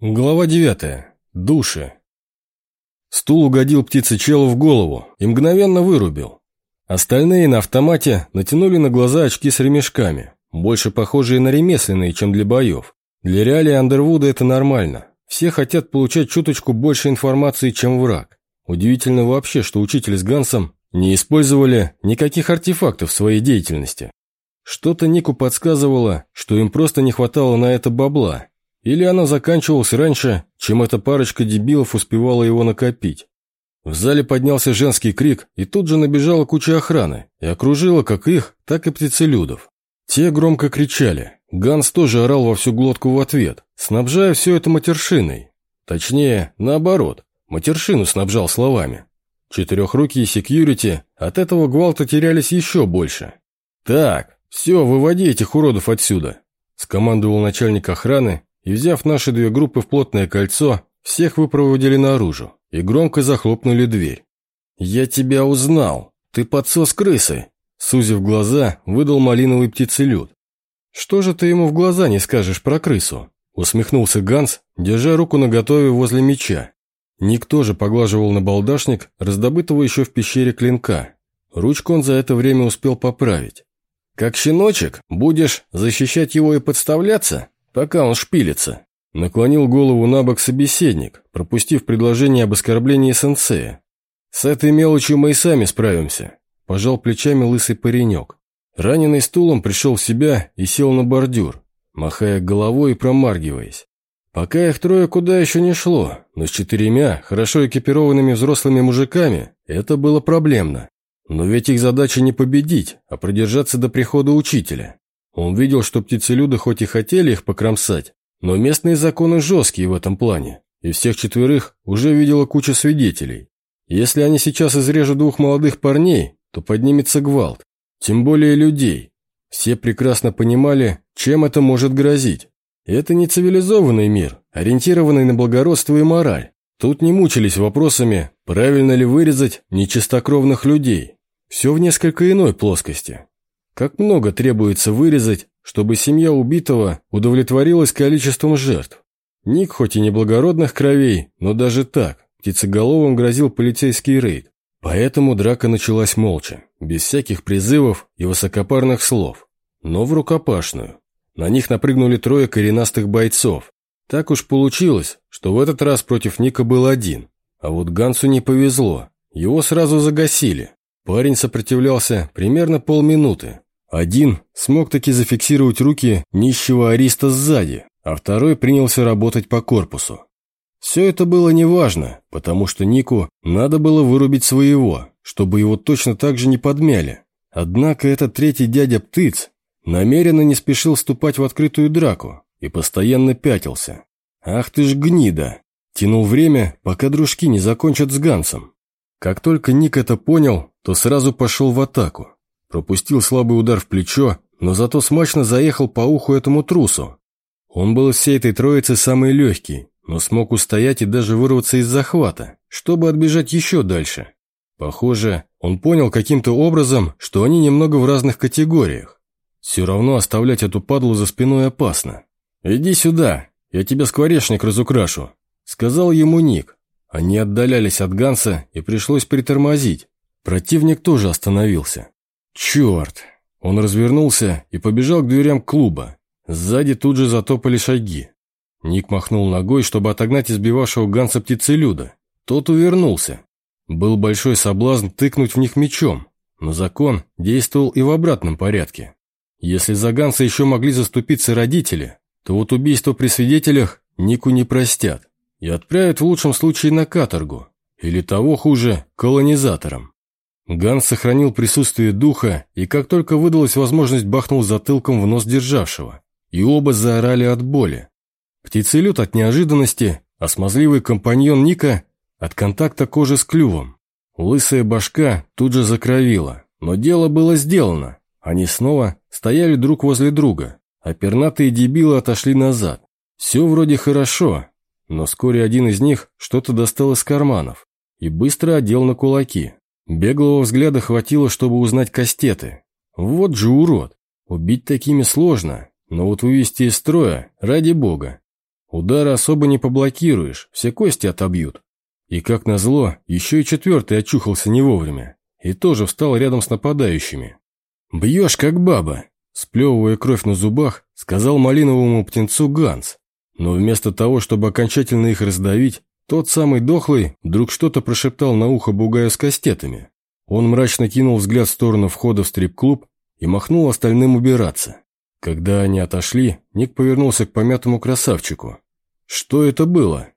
Глава 9. Души. Стул угодил птице-челу в голову и мгновенно вырубил. Остальные на автомате натянули на глаза очки с ремешками, больше похожие на ремесленные, чем для боев. Для реалий Андервуда это нормально. Все хотят получать чуточку больше информации, чем враг. Удивительно вообще, что учитель с Гансом не использовали никаких артефактов в своей деятельности. Что-то Нику подсказывало, что им просто не хватало на это бабла, или она заканчивалась раньше, чем эта парочка дебилов успевала его накопить. В зале поднялся женский крик, и тут же набежала куча охраны и окружила как их, так и птицелюдов. Те громко кричали. Ганс тоже орал во всю глотку в ответ, снабжая все это матершиной. Точнее, наоборот, матершину снабжал словами. Четырехрукие секьюрити от этого гвалта терялись еще больше. «Так, все, выводи этих уродов отсюда», – скомандовал начальник охраны и, взяв наши две группы в плотное кольцо, всех выпроводили наружу и громко захлопнули дверь. «Я тебя узнал! Ты подсос крысы!» Сузив глаза, выдал малиновый птицелюд. «Что же ты ему в глаза не скажешь про крысу?» Усмехнулся Ганс, держа руку наготове возле меча. Никто же поглаживал на балдашник, раздобытого еще в пещере клинка. Ручку он за это время успел поправить. «Как щеночек, будешь защищать его и подставляться?» Пока он шпилится». Наклонил голову на бок собеседник, пропустив предложение об оскорблении сенсея. «С этой мелочью мы и сами справимся», – пожал плечами лысый паренек. Раненый стулом пришел в себя и сел на бордюр, махая головой и промаргиваясь. Пока их трое куда еще не шло, но с четырьмя, хорошо экипированными взрослыми мужиками, это было проблемно. Но ведь их задача не победить, а продержаться до прихода учителя. Он видел, что птицелюды хоть и хотели их покромсать, но местные законы жесткие в этом плане, и всех четверых уже видела куча свидетелей. Если они сейчас изрежут двух молодых парней, то поднимется гвалт, тем более людей. Все прекрасно понимали, чем это может грозить. Это не цивилизованный мир, ориентированный на благородство и мораль. Тут не мучились вопросами, правильно ли вырезать нечистокровных людей. Все в несколько иной плоскости. Как много требуется вырезать, чтобы семья убитого удовлетворилась количеством жертв? Ник хоть и не благородных кровей, но даже так, птицеголовым грозил полицейский рейд. Поэтому драка началась молча, без всяких призывов и высокопарных слов, но в рукопашную. На них напрыгнули трое коренастых бойцов. Так уж получилось, что в этот раз против Ника был один. А вот Гансу не повезло, его сразу загасили. Парень сопротивлялся примерно полминуты, один смог таки зафиксировать руки нищего ариста сзади, а второй принялся работать по корпусу. Все это было неважно, потому что Нику надо было вырубить своего, чтобы его точно так же не подмяли. Однако этот третий дядя Птыц намеренно не спешил вступать в открытую драку и постоянно пятился. «Ах ты ж гнида!» Тянул время, пока дружки не закончат с Гансом. Как только Ник это понял, то сразу пошел в атаку. Пропустил слабый удар в плечо, но зато смачно заехал по уху этому трусу. Он был из всей этой троицы самый легкий, но смог устоять и даже вырваться из захвата, чтобы отбежать еще дальше. Похоже, он понял каким-то образом, что они немного в разных категориях. Все равно оставлять эту падлу за спиной опасно. «Иди сюда, я тебя скворечник разукрашу», — сказал ему Ник. Они отдалялись от Ганса, и пришлось притормозить. Противник тоже остановился. «Черт!» Он развернулся и побежал к дверям клуба. Сзади тут же затопали шаги. Ник махнул ногой, чтобы отогнать избивавшего Ганса птицелюда. Тот увернулся. Был большой соблазн тыкнуть в них мечом, но закон действовал и в обратном порядке. Если за Ганса еще могли заступиться родители, то вот убийство при свидетелях Нику не простят и отправят в лучшем случае на каторгу, или того хуже, колонизаторам. Ганс сохранил присутствие духа и как только выдалась возможность бахнул затылком в нос державшего. И оба заорали от боли. Птицелют от неожиданности, а смазливый компаньон Ника от контакта кожи с клювом. Лысая башка тут же закровила, но дело было сделано. Они снова стояли друг возле друга, а пернатые дебилы отошли назад. Все вроде хорошо, но вскоре один из них что-то достал из карманов и быстро одел на кулаки. Беглого взгляда хватило, чтобы узнать кастеты. Вот же урод! Убить такими сложно, но вот вывести из строя, ради бога. Удары особо не поблокируешь, все кости отобьют. И как назло, еще и четвертый очухался не вовремя. И тоже встал рядом с нападающими. «Бьешь, как баба!» Сплевывая кровь на зубах, сказал малиновому птенцу Ганс. Но вместо того, чтобы окончательно их раздавить, тот самый дохлый вдруг что-то прошептал на ухо бугаю с кастетами. Он мрачно кинул взгляд в сторону входа в стрип-клуб и махнул остальным убираться. Когда они отошли, Ник повернулся к помятому красавчику. «Что это было?»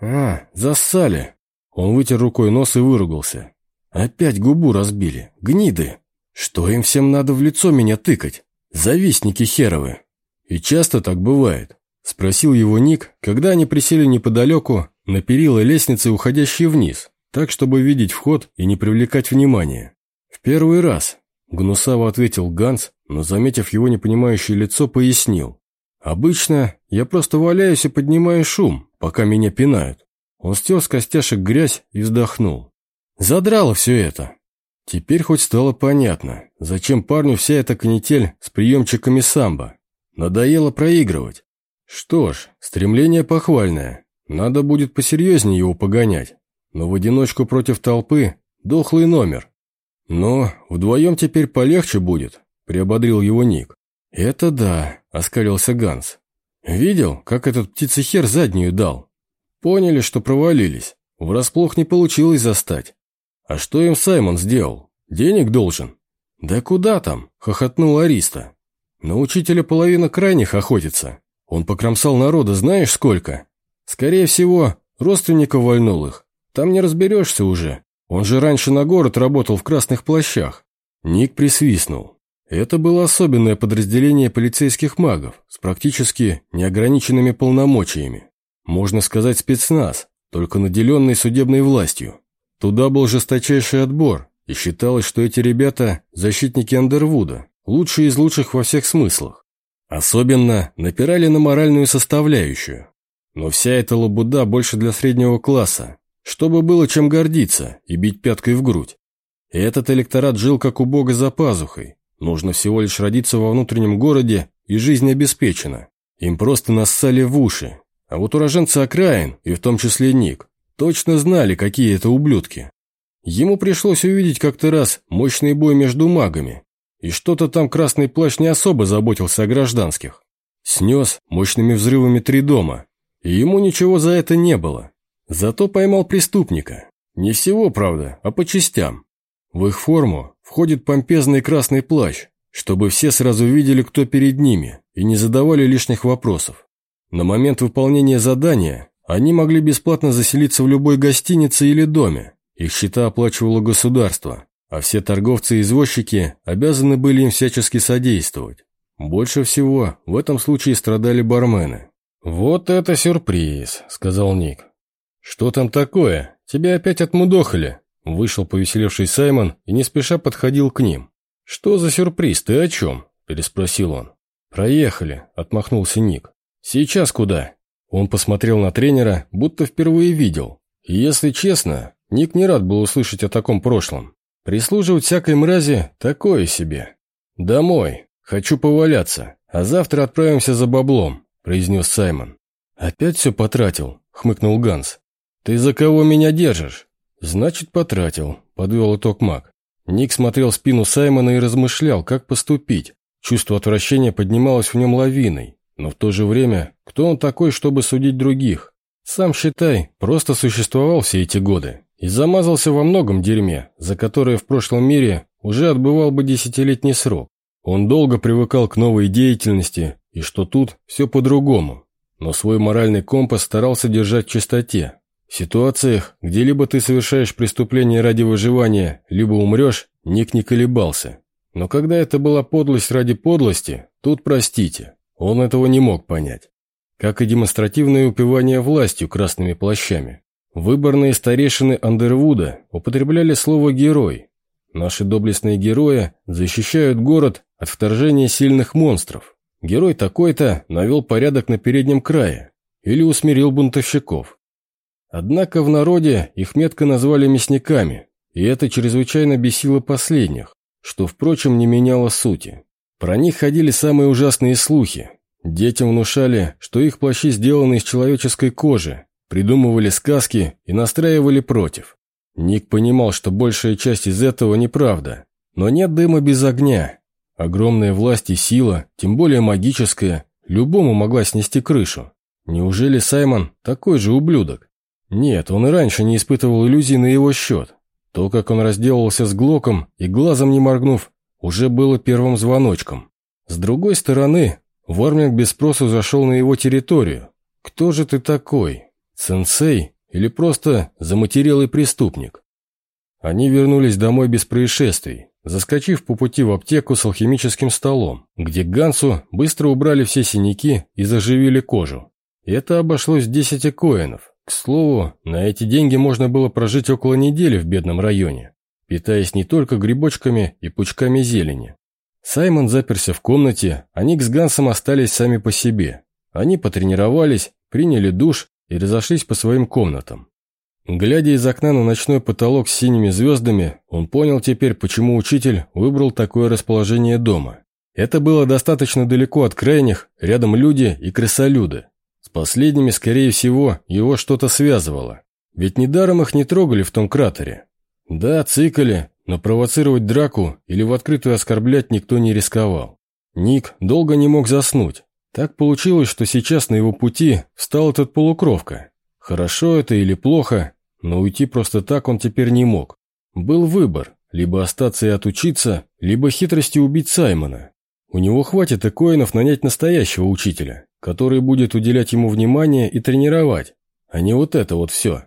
«А, зассали!» Он вытер рукой нос и выругался. «Опять губу разбили. Гниды! Что им всем надо в лицо меня тыкать? Завистники херовы!» «И часто так бывает?» Спросил его Ник, когда они присели неподалеку на перила лестницы, уходящие вниз, так, чтобы видеть вход и не привлекать внимания. «В первый раз», — гнусаво ответил Ганс, но, заметив его непонимающее лицо, пояснил. «Обычно я просто валяюсь и поднимаю шум, пока меня пинают». Он стер с костяшек грязь и вздохнул. «Задрало все это». Теперь хоть стало понятно, зачем парню вся эта канитель с приемчиками самбо. Надоело проигрывать. Что ж, стремление похвальное. Надо будет посерьезнее его погонять. Но в одиночку против толпы – дохлый номер. Но вдвоем теперь полегче будет, приободрил его Ник. Это да, оскалился Ганс. Видел, как этот птицехер заднюю дал? Поняли, что провалились. Врасплох не получилось застать. А что им Саймон сделал? Денег должен? Да куда там? Хохотнул Ариста. На учителя половина крайних охотится. Он покромсал народа знаешь сколько? Скорее всего, родственников вольнул их. Там не разберешься уже. Он же раньше на город работал в красных плащах. Ник присвистнул. Это было особенное подразделение полицейских магов с практически неограниченными полномочиями. Можно сказать спецназ, только наделенный судебной властью. Туда был жесточайший отбор, и считалось, что эти ребята – защитники Андервуда, лучшие из лучших во всех смыслах. Особенно напирали на моральную составляющую. Но вся эта лабуда больше для среднего класса, чтобы было чем гордиться и бить пяткой в грудь. Этот электорат жил как у бога за пазухой. Нужно всего лишь родиться во внутреннем городе, и жизнь обеспечена. Им просто нассали в уши. А вот уроженцы окраин, и в том числе Ник, точно знали, какие это ублюдки. Ему пришлось увидеть как-то раз мощный бой между магами, и что-то там Красный Плащ не особо заботился о гражданских. Снес мощными взрывами три дома, и ему ничего за это не было. Зато поймал преступника. Не всего, правда, а по частям. В их форму входит помпезный красный плащ, чтобы все сразу видели, кто перед ними, и не задавали лишних вопросов. На момент выполнения задания они могли бесплатно заселиться в любой гостинице или доме. Их счета оплачивало государство, а все торговцы и извозчики обязаны были им всячески содействовать. Больше всего в этом случае страдали бармены. «Вот это сюрприз», — сказал Ник. «Что там такое? Тебя опять отмудохали?» Вышел повеселевший Саймон и не спеша подходил к ним. «Что за сюрприз? Ты о чем?» – переспросил он. «Проехали», – отмахнулся Ник. «Сейчас куда?» Он посмотрел на тренера, будто впервые видел. И если честно, Ник не рад был услышать о таком прошлом. Прислуживать всякой мрази – такое себе. «Домой. Хочу поваляться. А завтра отправимся за баблом», – произнес Саймон. «Опять все потратил», – хмыкнул Ганс. «Ты за кого меня держишь?» «Значит, потратил», – подвел итог маг. Ник смотрел спину Саймона и размышлял, как поступить. Чувство отвращения поднималось в нем лавиной. Но в то же время, кто он такой, чтобы судить других? Сам, считай, просто существовал все эти годы и замазался во многом дерьме, за которое в прошлом мире уже отбывал бы десятилетний срок. Он долго привыкал к новой деятельности, и что тут все по-другому. Но свой моральный компас старался держать в чистоте. В ситуациях, где либо ты совершаешь преступление ради выживания, либо умрешь, Ник не колебался. Но когда это была подлость ради подлости, тут простите, он этого не мог понять. Как и демонстративное упивание властью красными плащами. Выборные старейшины Андервуда употребляли слово «герой». Наши доблестные герои защищают город от вторжения сильных монстров. Герой такой-то навел порядок на переднем крае или усмирил бунтовщиков. Однако в народе их метко назвали мясниками, и это чрезвычайно бесило последних, что, впрочем, не меняло сути. Про них ходили самые ужасные слухи, Детям внушали, что их плащи сделаны из человеческой кожи, придумывали сказки и настраивали против. Ник понимал, что большая часть из этого неправда. Но нет дыма без огня. Огромная власть и сила, тем более магическая, любому могла снести крышу. Неужели Саймон такой же ублюдок? Нет, он и раньше не испытывал иллюзий на его счет. То, как он разделался с Глоком и глазом не моргнув, уже было первым звоночком. С другой стороны, Варминг без спросу зашел на его территорию. Кто же ты такой? Сенсей или просто заматерелый преступник? Они вернулись домой без происшествий, заскочив по пути в аптеку с алхимическим столом, где Гансу быстро убрали все синяки и заживили кожу. Это обошлось 10 коинов. К слову, на эти деньги можно было прожить около недели в бедном районе, питаясь не только грибочками и пучками зелени. Саймон заперся в комнате, а Ник с Гансом остались сами по себе. Они потренировались, приняли душ и разошлись по своим комнатам. Глядя из окна на ночной потолок с синими звездами, он понял теперь, почему учитель выбрал такое расположение дома. Это было достаточно далеко от крайних, рядом люди и крысолюды. С последними, скорее всего, его что-то связывало. Ведь недаром их не трогали в том кратере. Да, цикали, но провоцировать драку или в открытую оскорблять никто не рисковал. Ник долго не мог заснуть. Так получилось, что сейчас на его пути встал этот полукровка. Хорошо это или плохо, но уйти просто так он теперь не мог. Был выбор – либо остаться и отучиться, либо хитрости убить Саймона. У него хватит и коинов нанять настоящего учителя, который будет уделять ему внимание и тренировать, а не вот это вот все.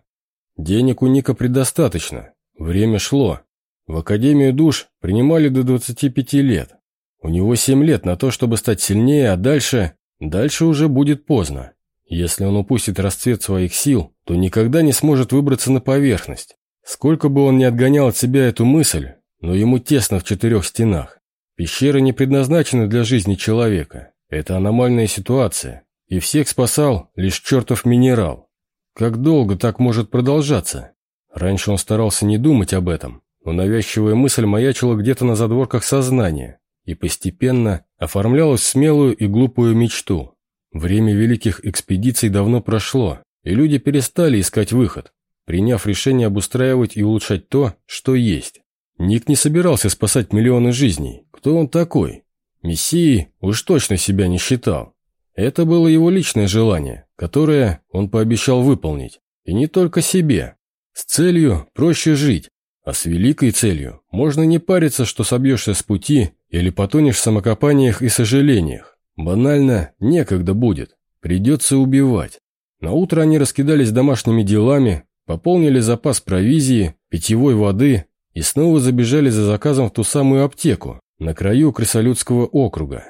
Денег у Ника предостаточно, время шло. В Академию душ принимали до 25 лет. У него 7 лет на то, чтобы стать сильнее, а дальше... Дальше уже будет поздно. Если он упустит расцвет своих сил, то никогда не сможет выбраться на поверхность. Сколько бы он ни отгонял от себя эту мысль, но ему тесно в четырех стенах. Пещеры не предназначены для жизни человека. Это аномальная ситуация. И всех спасал лишь чертов минерал. Как долго так может продолжаться? Раньше он старался не думать об этом, но навязчивая мысль маячила где-то на задворках сознания и постепенно оформлялась в смелую и глупую мечту. Время великих экспедиций давно прошло, и люди перестали искать выход, приняв решение обустраивать и улучшать то, что есть. Ник не собирался спасать миллионы жизней. Кто он такой? Мессией уж точно себя не считал. Это было его личное желание, которое он пообещал выполнить. И не только себе. С целью проще жить, а с великой целью можно не париться, что собьешься с пути или потонешь в самокопаниях и сожалениях. Банально некогда будет, придется убивать. На утро они раскидались домашними делами, пополнили запас провизии, питьевой воды и снова забежали за заказом в ту самую аптеку на краю крысолюдского округа.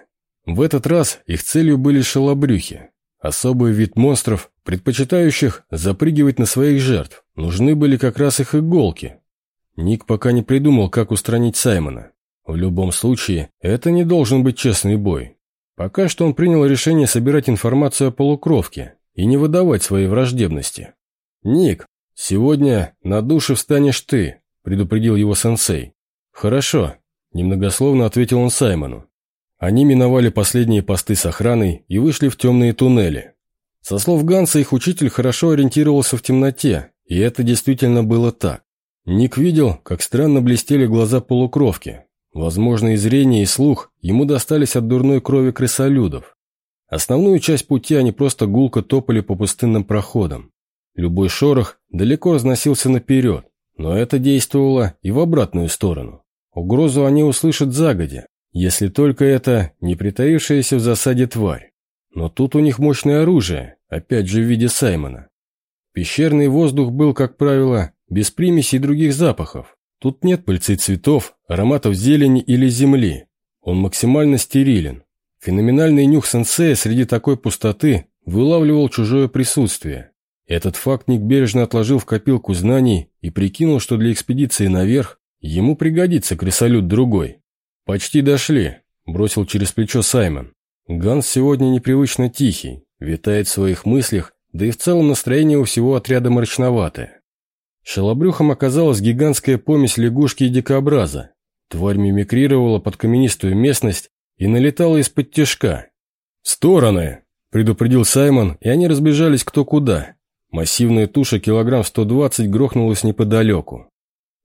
В этот раз их целью были шалобрюхи. Особый вид монстров, предпочитающих запрыгивать на своих жертв, нужны были как раз их иголки. Ник пока не придумал, как устранить Саймона. В любом случае, это не должен быть честный бой. Пока что он принял решение собирать информацию о полукровке и не выдавать своей враждебности. «Ник, сегодня на душе встанешь ты», – предупредил его сенсей. «Хорошо», – немногословно ответил он Саймону. Они миновали последние посты с охраной и вышли в темные туннели. Со слов Ганса, их учитель хорошо ориентировался в темноте, и это действительно было так. Ник видел, как странно блестели глаза полукровки, Возможно, и зрение, и слух ему достались от дурной крови крысолюдов. Основную часть пути они просто гулко топали по пустынным проходам. Любой шорох далеко разносился наперед, но это действовало и в обратную сторону. Угрозу они услышат загодя, если только это не притаившаяся в засаде тварь. Но тут у них мощное оружие, опять же в виде Саймона. Пещерный воздух был, как правило, без примесей других запахов, Тут нет пыльцы цветов, ароматов зелени или земли. Он максимально стерилен. Феноменальный нюх сенсея среди такой пустоты вылавливал чужое присутствие. Этот факт Ник бережно отложил в копилку знаний и прикинул, что для экспедиции наверх ему пригодится крысолют другой. «Почти дошли», – бросил через плечо Саймон. Ганс сегодня непривычно тихий, витает в своих мыслях, да и в целом настроение у всего отряда мрачноватое. Шалобрюхом оказалась гигантская помесь лягушки и дикобраза. Тварь мимикрировала под каменистую местность и налетала из-под тяжка. «В стороны!» – предупредил Саймон, и они разбежались кто куда. Массивная туша килограмм 120 грохнулась неподалеку.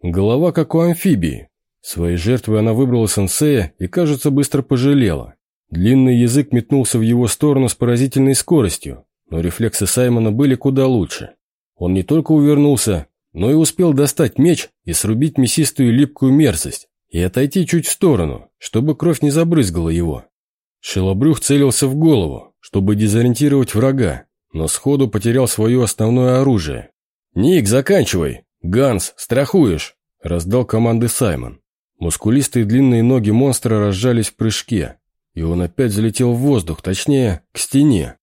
Голова как у амфибии. Своей жертвой она выбрала сенсея и, кажется, быстро пожалела. Длинный язык метнулся в его сторону с поразительной скоростью, но рефлексы Саймона были куда лучше. Он не только увернулся, но и успел достать меч и срубить мясистую липкую мерзость, и отойти чуть в сторону, чтобы кровь не забрызгала его. Шелобрюх целился в голову, чтобы дезориентировать врага, но сходу потерял свое основное оружие. «Ник, заканчивай! Ганс, страхуешь!» – раздал команды Саймон. Мускулистые длинные ноги монстра разжались в прыжке, и он опять залетел в воздух, точнее, к стене.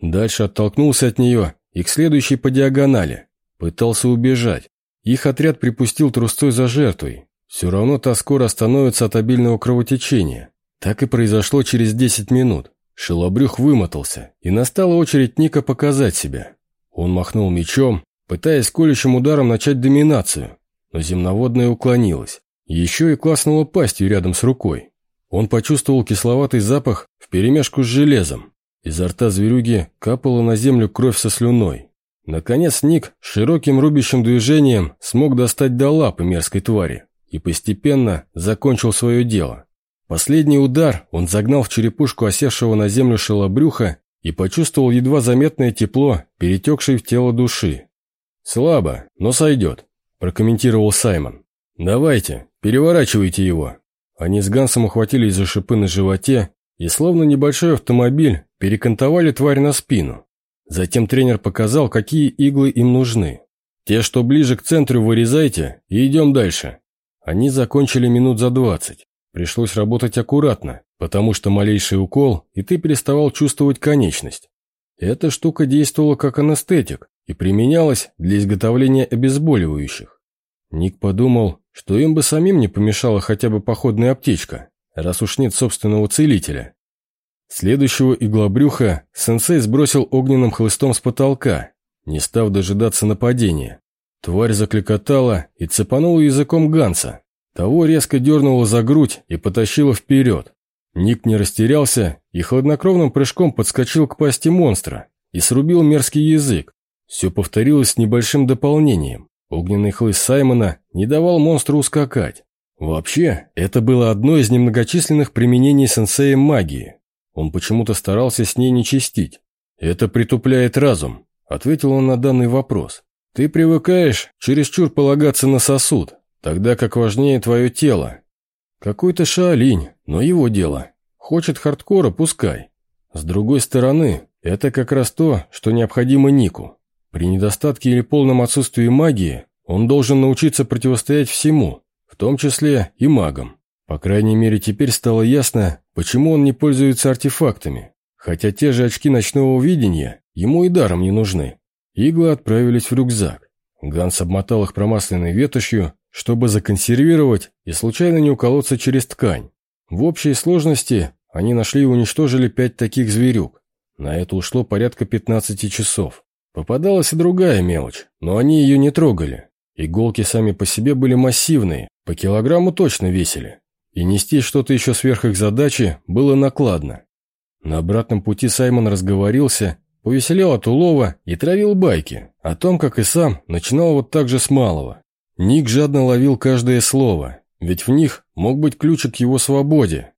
Дальше оттолкнулся от нее и к следующей по диагонали. Пытался убежать. Их отряд припустил трусцой за жертвой. Все равно та скоро остановится от обильного кровотечения. Так и произошло через 10 минут. Шелобрюх вымотался, и настала очередь Ника показать себя. Он махнул мечом, пытаясь колющим ударом начать доминацию, но земноводная уклонилась. Еще и класнула пастью рядом с рукой. Он почувствовал кисловатый запах вперемешку с железом. Изо рта зверюги капала на землю кровь со слюной. Наконец Ник широким рубящим движением смог достать до лапы мерзкой твари и постепенно закончил свое дело. Последний удар он загнал в черепушку осевшего на землю шелобрюха и почувствовал едва заметное тепло, перетекшее в тело души. «Слабо, но сойдет», – прокомментировал Саймон. «Давайте, переворачивайте его». Они с Гансом ухватились за шипы на животе и, словно небольшой автомобиль, перекантовали тварь на спину. Затем тренер показал, какие иглы им нужны. Те, что ближе к центру, вырезайте и идем дальше. Они закончили минут за двадцать. Пришлось работать аккуратно, потому что малейший укол, и ты переставал чувствовать конечность. Эта штука действовала как анестетик и применялась для изготовления обезболивающих. Ник подумал, что им бы самим не помешала хотя бы походная аптечка, раз уж нет собственного целителя. Следующего иглобрюха сенсей сбросил огненным хлыстом с потолка, не став дожидаться нападения. Тварь закликотала и цепанула языком Ганса. Того резко дернуло за грудь и потащило вперед. Ник не растерялся и хладнокровным прыжком подскочил к пасти монстра и срубил мерзкий язык. Все повторилось с небольшим дополнением. Огненный хлыст Саймона не давал монстру ускакать. Вообще, это было одно из немногочисленных применений сенсеем магии. Он почему-то старался с ней не чистить. «Это притупляет разум», — ответил он на данный вопрос. «Ты привыкаешь чересчур полагаться на сосуд, тогда как важнее твое тело. Какой-то шаолинь, но его дело. Хочет хардкора, пускай. С другой стороны, это как раз то, что необходимо Нику. При недостатке или полном отсутствии магии он должен научиться противостоять всему, в том числе и магам. По крайней мере, теперь стало ясно, почему он не пользуется артефактами, хотя те же очки ночного видения ему и даром не нужны. Иглы отправились в рюкзак. Ганс обмотал их промасленной ветошью, чтобы законсервировать и случайно не уколоться через ткань. В общей сложности они нашли и уничтожили пять таких зверюк. На это ушло порядка 15 часов. Попадалась и другая мелочь, но они ее не трогали. Иголки сами по себе были массивные, по килограмму точно весили. И нести что-то еще сверх их задачи было накладно. На обратном пути Саймон разговорился, повеселел от улова и травил байки о том, как и сам начинал вот так же с малого. Ник жадно ловил каждое слово, ведь в них мог быть ключик к его свободе.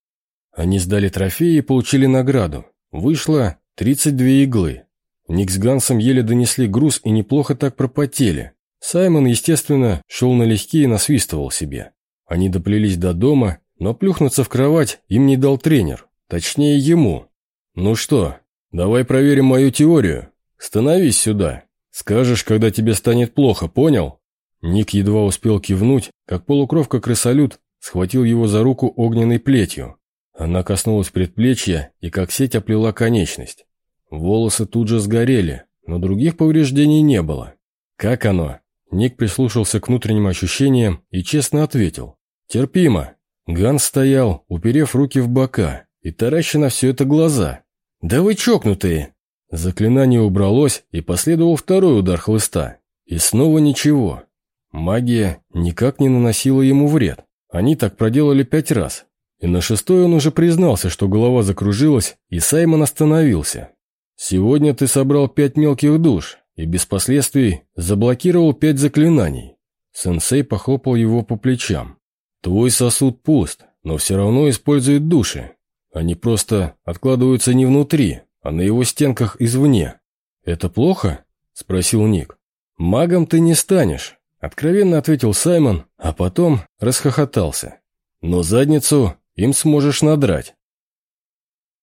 Они сдали трофеи и получили награду. Вышло 32 иглы. Ник с Гансом еле донесли груз и неплохо так пропотели. Саймон, естественно, шел налегке и насвистывал себе. Они доплелись до дома, но плюхнуться в кровать им не дал тренер. Точнее, ему. «Ну что, давай проверим мою теорию. Становись сюда. Скажешь, когда тебе станет плохо, понял?» Ник едва успел кивнуть, как полукровка-крысолют схватил его за руку огненной плетью. Она коснулась предплечья и как сеть оплела конечность. Волосы тут же сгорели, но других повреждений не было. «Как оно?» Ник прислушался к внутренним ощущениям и честно ответил. «Терпимо». Ганс стоял, уперев руки в бока и тараща на все это глаза. «Да вы чокнутые!» Заклинание убралось, и последовал второй удар хлыста. И снова ничего. Магия никак не наносила ему вред. Они так проделали пять раз. И на шестой он уже признался, что голова закружилась, и Саймон остановился. «Сегодня ты собрал пять мелких душ и без последствий заблокировал пять заклинаний». Сенсей похлопал его по плечам. «Твой сосуд пуст, но все равно использует души. Они просто откладываются не внутри, а на его стенках извне. «Это плохо?» – спросил Ник. «Магом ты не станешь», – откровенно ответил Саймон, а потом расхохотался. «Но задницу им сможешь надрать».